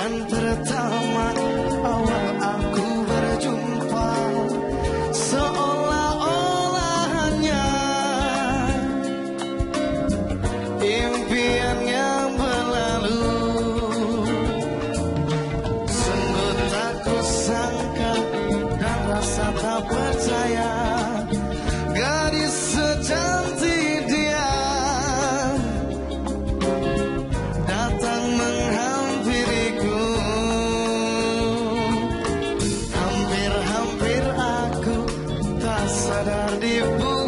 kenangan pertama awal you.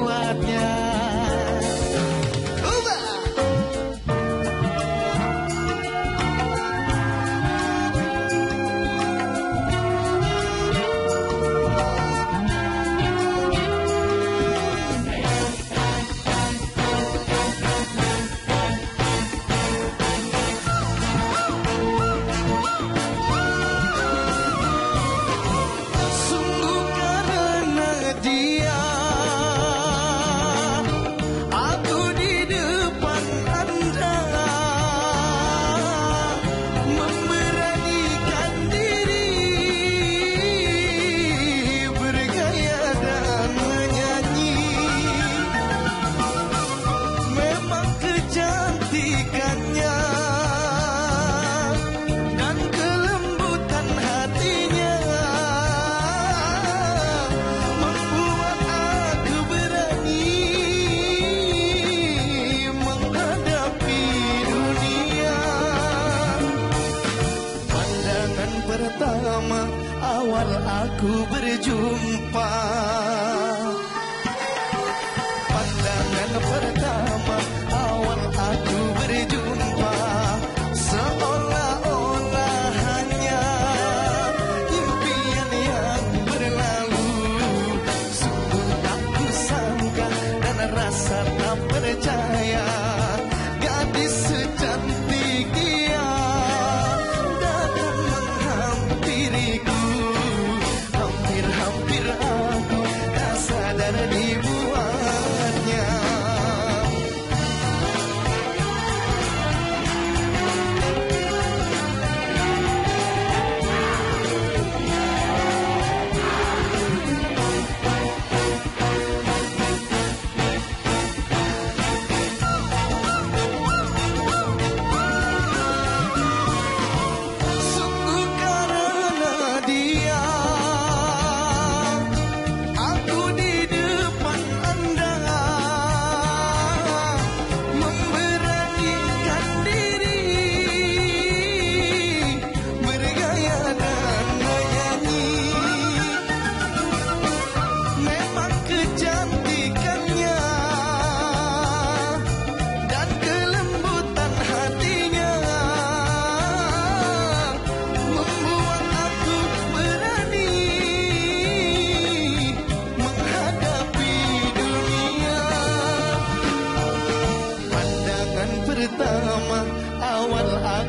awal aku berjumpa.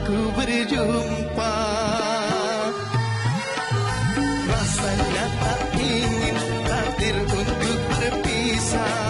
ku berjumpa. Rasanya tak ingin takdir untuk berpisah.